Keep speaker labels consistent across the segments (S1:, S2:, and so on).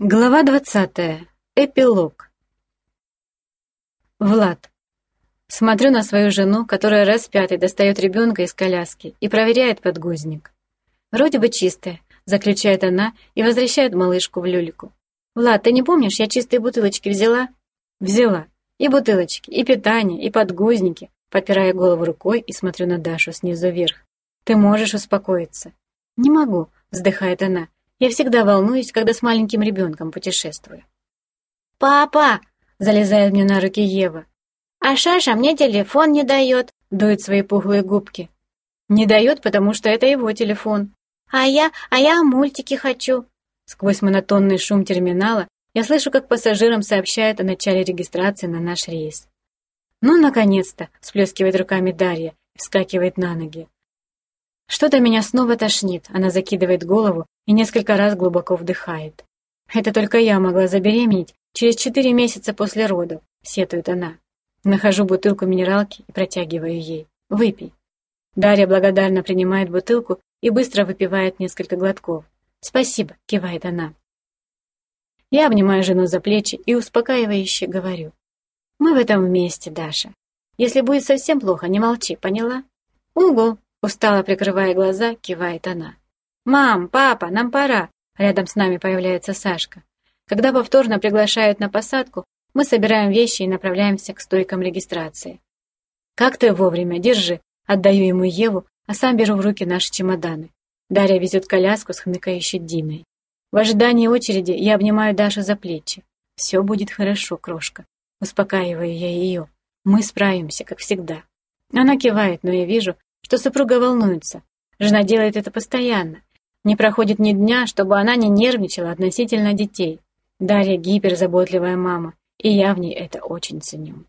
S1: Глава двадцатая. Эпилог. Влад. Смотрю на свою жену, которая раз пятый достает ребенка из коляски и проверяет подгузник. Вроде бы чистая, заключает она и возвращает малышку в люлику. «Влад, ты не помнишь, я чистые бутылочки взяла?» «Взяла. И бутылочки, и питание, и подгузники», подпирая голову рукой и смотрю на Дашу снизу вверх. «Ты можешь успокоиться?» «Не могу», вздыхает она. Я всегда волнуюсь, когда с маленьким ребенком путешествую.
S2: «Папа!»
S1: — залезает мне на руки Ева.
S2: «А Шаша мне телефон не дает», —
S1: дует свои пухлые губки. «Не дает, потому что это его телефон».
S2: «А я, а я мультики хочу».
S1: Сквозь монотонный шум терминала я слышу, как пассажирам сообщают о начале регистрации на наш рейс. «Ну, наконец-то!» — всплескивает руками Дарья вскакивает на ноги. Что-то меня снова тошнит. Она закидывает голову и несколько раз глубоко вдыхает. Это только я могла забеременеть через четыре месяца после родов, сетует она. Нахожу бутылку минералки и протягиваю ей. Выпей. Дарья благодарно принимает бутылку и быстро выпивает несколько глотков. «Спасибо», — кивает она. Я обнимаю жену за плечи и успокаивающе говорю. «Мы в этом вместе, Даша. Если будет совсем плохо, не молчи, поняла?» «Угу», Устало прикрывая глаза, кивает она. «Мам, папа, нам пора!» Рядом с нами появляется Сашка. Когда повторно приглашают на посадку, мы собираем вещи и направляемся к стойкам регистрации. «Как ты вовремя, держи!» Отдаю ему Еву, а сам беру в руки наши чемоданы. Дарья везет коляску с хныкающей Диной. В ожидании очереди я обнимаю Дашу за плечи. «Все будет хорошо, крошка». Успокаиваю я ее. «Мы справимся, как всегда». Она кивает, но я вижу, что супруга волнуется. Жена делает это постоянно. Не проходит ни дня, чтобы она не нервничала относительно детей. Дарья гиперзаботливая мама, и я в ней это очень ценю.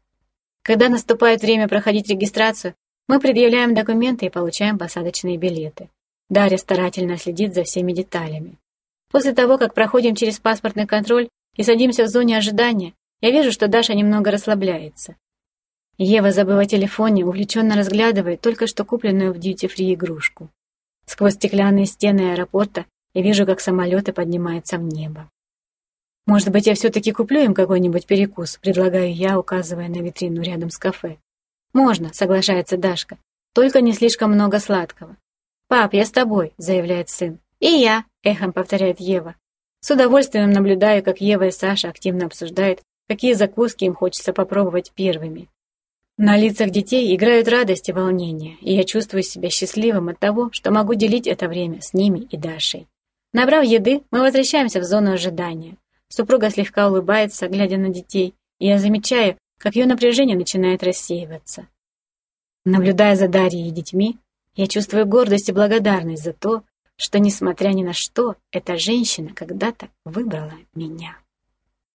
S1: Когда наступает время проходить регистрацию, мы предъявляем документы и получаем посадочные билеты. Дарья старательно следит за всеми деталями. После того, как проходим через паспортный контроль и садимся в зоне ожидания, я вижу, что Даша немного расслабляется. Ева, забыв о телефоне, увлеченно разглядывает только что купленную в дьюти-фри игрушку. Сквозь стеклянные стены аэропорта я вижу, как самолеты поднимаются в небо. «Может быть, я все-таки куплю им какой-нибудь перекус?» предлагаю я, указывая на витрину рядом с кафе. «Можно», — соглашается Дашка. «Только не слишком много сладкого». «Пап, я с тобой», — заявляет сын.
S2: «И я», —
S1: эхом повторяет Ева. С удовольствием наблюдаю, как Ева и Саша активно обсуждают, какие закуски им хочется попробовать первыми. На лицах детей играют радость и волнение, и я чувствую себя счастливым от того, что могу делить это время с ними и Дашей. Набрав еды, мы возвращаемся в зону ожидания. Супруга слегка улыбается, глядя на детей, и я замечаю, как ее напряжение начинает рассеиваться. Наблюдая за Дарьей и детьми, я чувствую гордость и благодарность за то, что, несмотря ни на что, эта женщина когда-то выбрала меня.